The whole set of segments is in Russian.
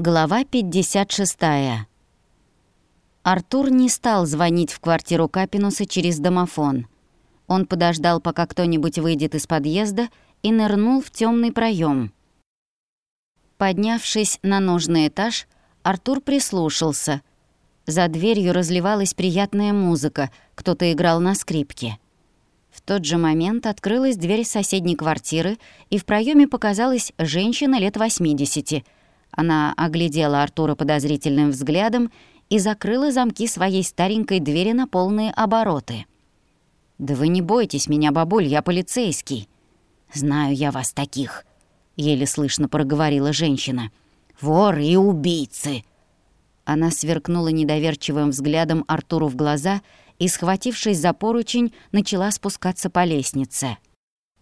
Глава 56. Артур не стал звонить в квартиру Капинуса через домофон. Он подождал, пока кто-нибудь выйдет из подъезда, и нырнул в темный проем. Поднявшись на нужный этаж, Артур прислушался. За дверью разливалась приятная музыка, кто-то играл на скрипке. В тот же момент открылась дверь соседней квартиры, и в проеме показалась женщина лет 80 — она оглядела Артура подозрительным взглядом и закрыла замки своей старенькой двери на полные обороты. «Да вы не бойтесь меня, бабуль, я полицейский». «Знаю я вас таких», — еле слышно проговорила женщина. «Воры и убийцы!» Она сверкнула недоверчивым взглядом Артуру в глаза и, схватившись за поручень, начала спускаться по лестнице.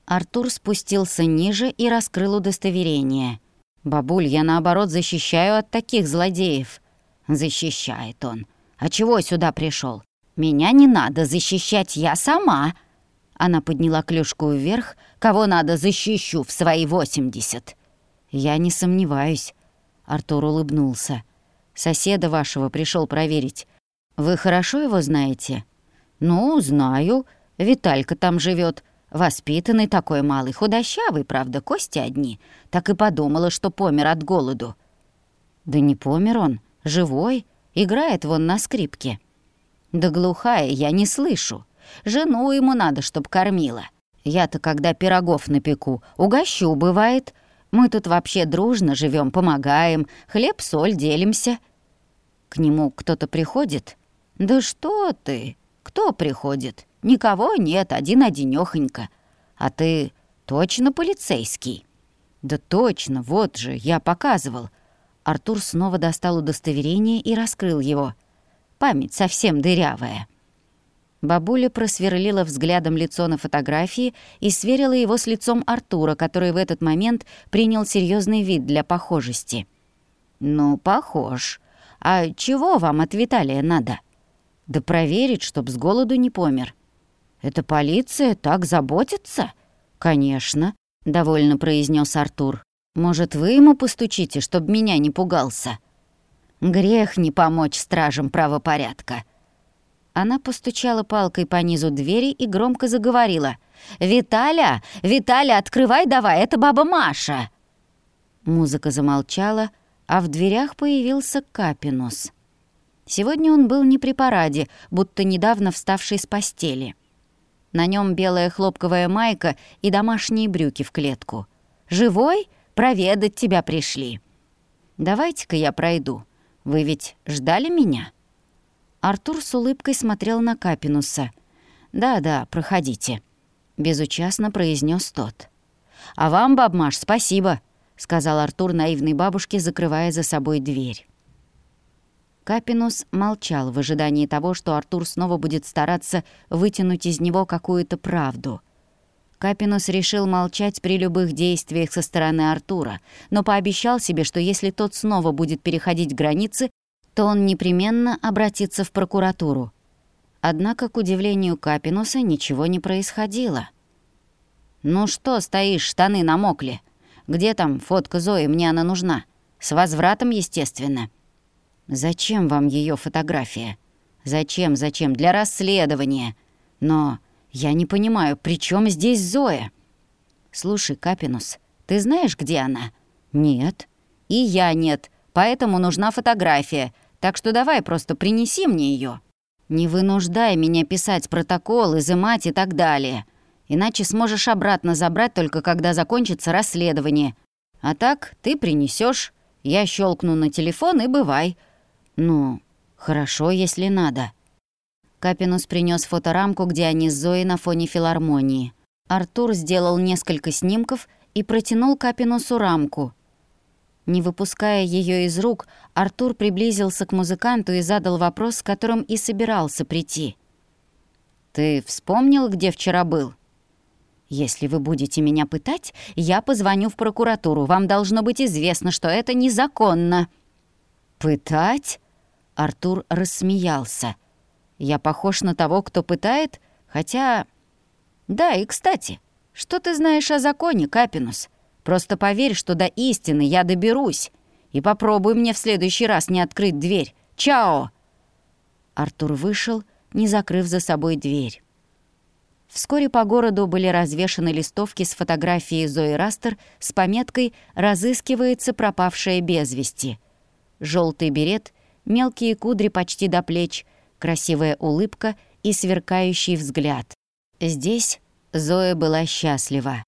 Артур спустился ниже и раскрыл удостоверение — «Бабуль, я наоборот защищаю от таких злодеев». «Защищает он. А чего сюда пришел? Меня не надо защищать, я сама». Она подняла клюшку вверх. «Кого надо, защищу в свои восемьдесят». «Я не сомневаюсь», — Артур улыбнулся. «Соседа вашего пришел проверить. Вы хорошо его знаете?» «Ну, знаю. Виталька там живет. Воспитанный такой малый, худощавый, правда, кости одни. Так и подумала, что помер от голоду. Да не помер он, живой, играет вон на скрипке. Да глухая, я не слышу. Жену ему надо, чтоб кормила. Я-то, когда пирогов напеку, угощу, бывает. Мы тут вообще дружно живем, помогаем, хлеб-соль делимся. К нему кто-то приходит? Да что ты? Кто приходит? Никого нет, один-одинёхонько. А ты точно полицейский?» «Да точно, вот же, я показывал». Артур снова достал удостоверение и раскрыл его. Память совсем дырявая. Бабуля просверлила взглядом лицо на фотографии и сверила его с лицом Артура, который в этот момент принял серьезный вид для похожести. «Ну, похож. А чего вам от Виталия надо?» «Да проверить, чтоб с голоду не помер. «Это полиция так заботится?» «Конечно», — довольно произнес Артур. «Может, вы ему постучите, чтобы меня не пугался?» «Грех не помочь стражам правопорядка». Она постучала палкой по низу двери и громко заговорила. «Виталя! Виталя, открывай давай, это баба Маша!» Музыка замолчала, а в дверях появился Капинус. Сегодня он был не при параде, будто недавно вставший с постели. На нем белая хлопковая майка и домашние брюки в клетку. «Живой? Проведать тебя пришли». «Давайте-ка я пройду. Вы ведь ждали меня?» Артур с улыбкой смотрел на Капинуса. «Да-да, проходите», — безучастно произнес тот. «А вам, бабмаш, спасибо», — сказал Артур наивной бабушке, закрывая за собой дверь. Капинус молчал в ожидании того, что Артур снова будет стараться вытянуть из него какую-то правду. Капинус решил молчать при любых действиях со стороны Артура, но пообещал себе, что если тот снова будет переходить границы, то он непременно обратится в прокуратуру. Однако, к удивлению Капинуса, ничего не происходило. «Ну что стоишь, штаны намокли? Где там фотка Зои, мне она нужна? С возвратом, естественно». Зачем вам ее фотография? Зачем, зачем? Для расследования. Но я не понимаю, при чем здесь Зоя? Слушай, Капинус, ты знаешь, где она? Нет. И я нет, поэтому нужна фотография. Так что давай просто принеси мне ее. Не вынуждай меня писать протокол, изымать и так далее. Иначе сможешь обратно забрать только когда закончится расследование. А так ты принесешь, я щелкну на телефон и бывай. «Ну, хорошо, если надо». Капинус принес фоторамку, где они с Зоей на фоне филармонии. Артур сделал несколько снимков и протянул Капинусу рамку. Не выпуская ее из рук, Артур приблизился к музыканту и задал вопрос, с которым и собирался прийти. «Ты вспомнил, где вчера был?» «Если вы будете меня пытать, я позвоню в прокуратуру. Вам должно быть известно, что это незаконно». «Пытать?» Артур рассмеялся. «Я похож на того, кто пытает? Хотя...» «Да, и кстати, что ты знаешь о законе, Капинус? Просто поверь, что до истины я доберусь. И попробуй мне в следующий раз не открыть дверь. Чао!» Артур вышел, не закрыв за собой дверь. Вскоре по городу были развешаны листовки с фотографией Зои Растер с пометкой «Разыскивается пропавшая без вести». Желтый берет, мелкие кудри почти до плеч, красивая улыбка и сверкающий взгляд. Здесь Зоя была счастлива.